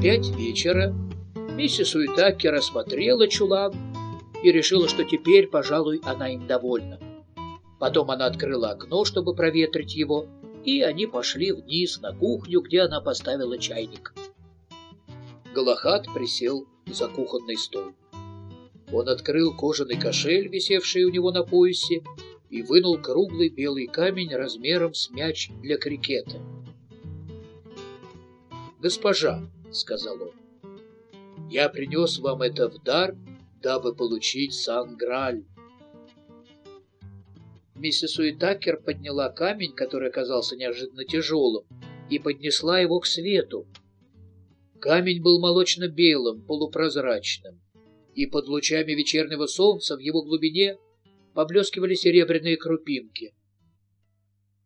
пять вечера миссис Уитакер осмотрела чулан и решила, что теперь, пожалуй, она им довольна. Потом она открыла окно, чтобы проветрить его, и они пошли вниз на кухню, где она поставила чайник. Галахат присел за кухонный стол. Он открыл кожаный кошель, висевший у него на поясе, и вынул круглый белый камень размером с мяч для крикета. «Госпожа», — сказал он, — «я принес вам это в дар, дабы получить сан-граль». Миссис Уитакер подняла камень, который оказался неожиданно тяжелым, и поднесла его к свету. Камень был молочно-белым, полупрозрачным, и под лучами вечернего солнца в его глубине поблескивали серебряные крупинки.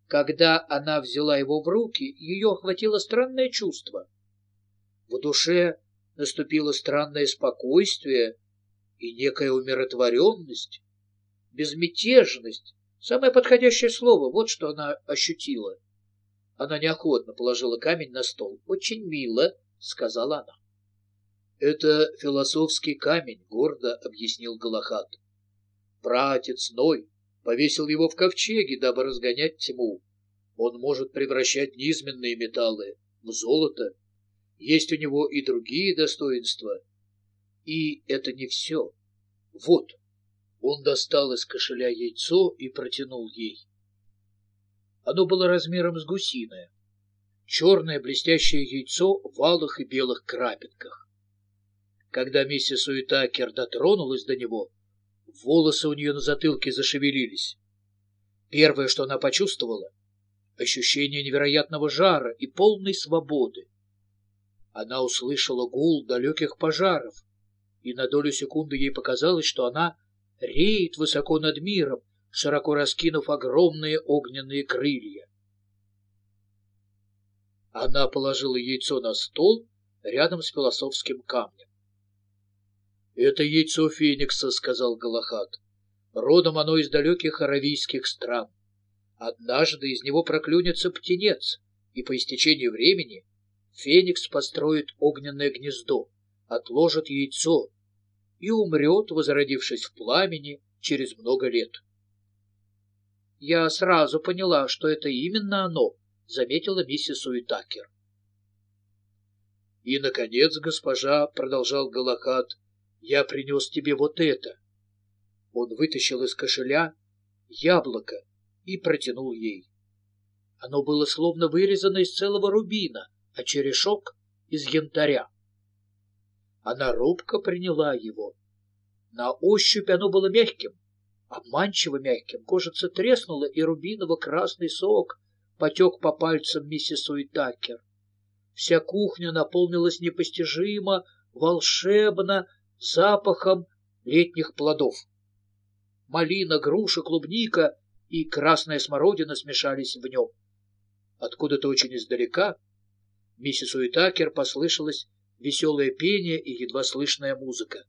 Когда она взяла его в руки, ее охватило странное чувство. В душе наступило странное спокойствие и некая умиротворенность, безмятежность, самое подходящее слово, вот что она ощутила. Она неохотно положила камень на стол. «Очень мило», — сказала она. «Это философский камень», — гордо объяснил Галахат. Пратец Ной повесил его в ковчеге, дабы разгонять тьму. Он может превращать низменные металлы в золото. Есть у него и другие достоинства. И это не все. Вот. Он достал из кошеля яйцо и протянул ей. Оно было размером с гусиное. Черное блестящее яйцо в алых и белых крапинках. Когда миссис Уитакер дотронулась до него, Волосы у нее на затылке зашевелились. Первое, что она почувствовала — ощущение невероятного жара и полной свободы. Она услышала гул далеких пожаров, и на долю секунды ей показалось, что она реет высоко над миром, широко раскинув огромные огненные крылья. Она положила яйцо на стол рядом с философским камнем. «Это яйцо Феникса», — сказал Галахад. «Родом оно из далеких аравийских стран. Однажды из него проклюнется птенец, и по истечении времени Феникс построит огненное гнездо, отложит яйцо и умрет, возродившись в пламени через много лет». «Я сразу поняла, что это именно оно», — заметила миссис Уитакер. «И, наконец, госпожа», — продолжал Галахад, — я принес тебе вот это. Он вытащил из кошеля яблоко и протянул ей. Оно было словно вырезано из целого рубина, а черешок — из янтаря. Она робко приняла его. На ощупь оно было мягким, обманчиво мягким. Кожица треснула, и рубиново-красный сок потек по пальцам миссис Уитакер. Вся кухня наполнилась непостижимо, волшебно, запахом летних плодов. Малина, груша, клубника и красная смородина смешались в нем. Откуда-то очень издалека миссис Уитакер послышалось веселое пение и едва слышная музыка.